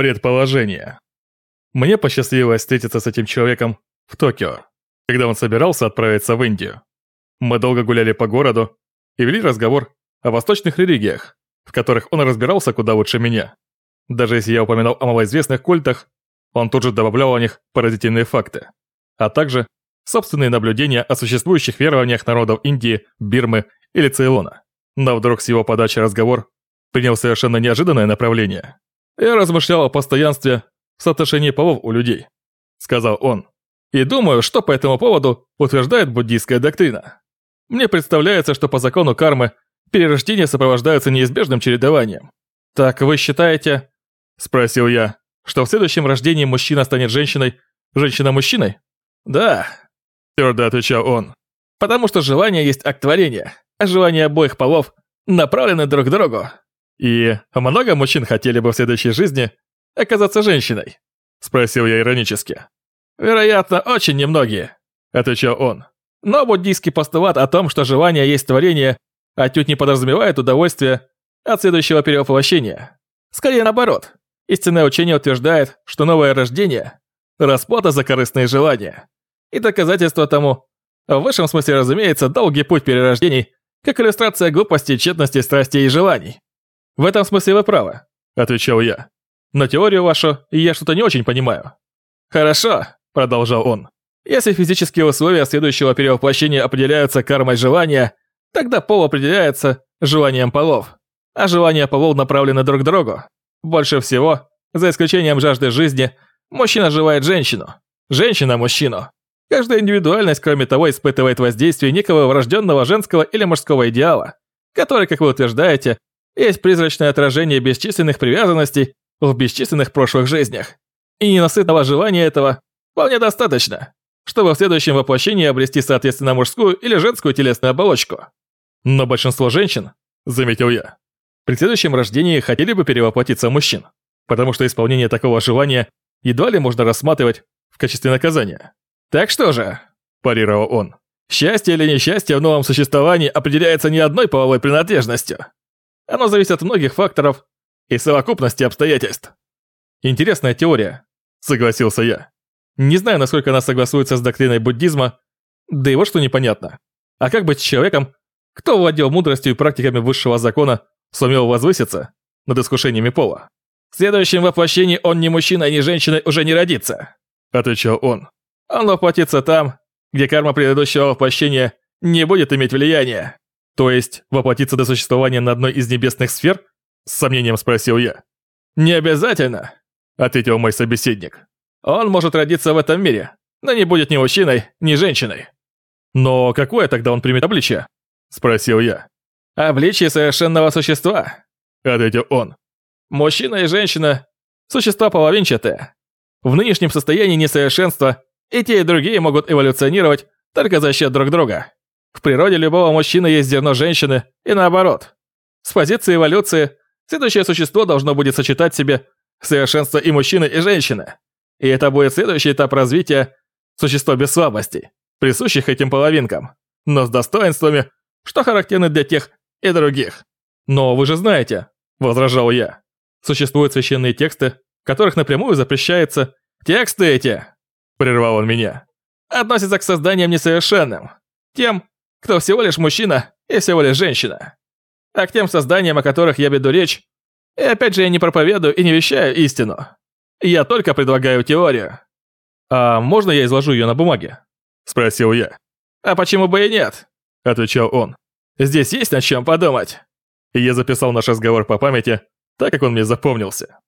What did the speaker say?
Предположение. Мне посчастливилось встретиться с этим человеком в Токио, когда он собирался отправиться в Индию. Мы долго гуляли по городу и вели разговор о восточных религиях, в которых он разбирался куда лучше меня. Даже если я упоминал о малоизвестных культах, он тут же добавлял о них поразительные факты, а также собственные наблюдения о существующих верованиях народов Индии, Бирмы или Цейлона. Но вдруг с его подачи разговор принял совершенно неожиданное направление. Я размышлял о постоянстве в соотношении полов у людей, сказал он. И думаю, что по этому поводу утверждает буддийская доктрина. Мне представляется, что по закону кармы перерождения сопровождаются неизбежным чередованием. Так вы считаете, спросил я, что в следующем рождении мужчина станет женщиной, женщина мужчиной? Да, твердо отвечал он. Потому что желание есть акт творения, а желания обоих полов направлены друг к другу. «И много мужчин хотели бы в следующей жизни оказаться женщиной?» Спросил я иронически. «Вероятно, очень немногие», — отвечал он. «Но буддийский постулат о том, что желание есть творение, отнюдь не подразумевает удовольствие от следующего перевоплощения. Скорее наоборот. Истинное учение утверждает, что новое рождение – расплата за корыстные желания. И доказательство тому, в высшем смысле, разумеется, долгий путь перерождений, как иллюстрация глупости, тщетности, страстей и желаний. «В этом смысле вы правы», — отвечал я. «Но теорию вашу я что-то не очень понимаю». «Хорошо», — продолжал он. «Если физические условия следующего перевоплощения определяются кармой желания, тогда пол определяется желанием полов. А желания полов направлены друг к другу. Больше всего, за исключением жажды жизни, мужчина желает женщину, женщина – мужчину. Каждая индивидуальность, кроме того, испытывает воздействие некого врожденного женского или мужского идеала, который, как вы утверждаете, есть призрачное отражение бесчисленных привязанностей в бесчисленных прошлых жизнях. И ненасытного желания этого вполне достаточно, чтобы в следующем воплощении обрести соответственно мужскую или женскую телесную оболочку. Но большинство женщин, заметил я, при следующем рождении хотели бы перевоплотиться в мужчин, потому что исполнение такого желания едва ли можно рассматривать в качестве наказания. Так что же, парировал он, счастье или несчастье в новом существовании определяется не одной половой принадлежностью. Оно зависит от многих факторов и совокупности обстоятельств. Интересная теория, согласился я. Не знаю, насколько она согласуется с доктриной буддизма, да и вот что непонятно. А как быть человеком, кто владел мудростью и практиками высшего закона, сумел возвыситься над искушениями пола? В следующем воплощении он ни мужчиной, ни женщиной уже не родится, отвечал он. Он воплотится там, где карма предыдущего воплощения не будет иметь влияния. То есть воплотиться до существования на одной из небесных сфер? С сомнением спросил я. Не обязательно, ответил мой собеседник. Он может родиться в этом мире, но не будет ни мужчиной, ни женщиной. Но какое тогда он примет обличие? Спросил я. Обличие совершенного существа, ответил он. Мужчина и женщина – существа половинчатые. В нынешнем состоянии несовершенства и те, и другие могут эволюционировать только за счет друг друга. В природе любого мужчины есть зерно женщины, и наоборот. С позиции эволюции, следующее существо должно будет сочетать в себе совершенство и мужчины, и женщины. И это будет следующий этап развития существа без слабостей, присущих этим половинкам, но с достоинствами, что характерны для тех и других. Но вы же знаете, возражал я, существуют священные тексты, которых напрямую запрещается «Тексты эти!» – прервал он меня. «Относятся к созданиям несовершенным, тем, кто всего лишь мужчина и всего лишь женщина. А к тем созданиям, о которых я веду речь, и опять же я не проповедую и не вещаю истину. Я только предлагаю теорию. А можно я изложу ее на бумаге? Спросил я. А почему бы и нет? Отвечал он. Здесь есть над чем подумать. И я записал наш разговор по памяти, так как он мне запомнился.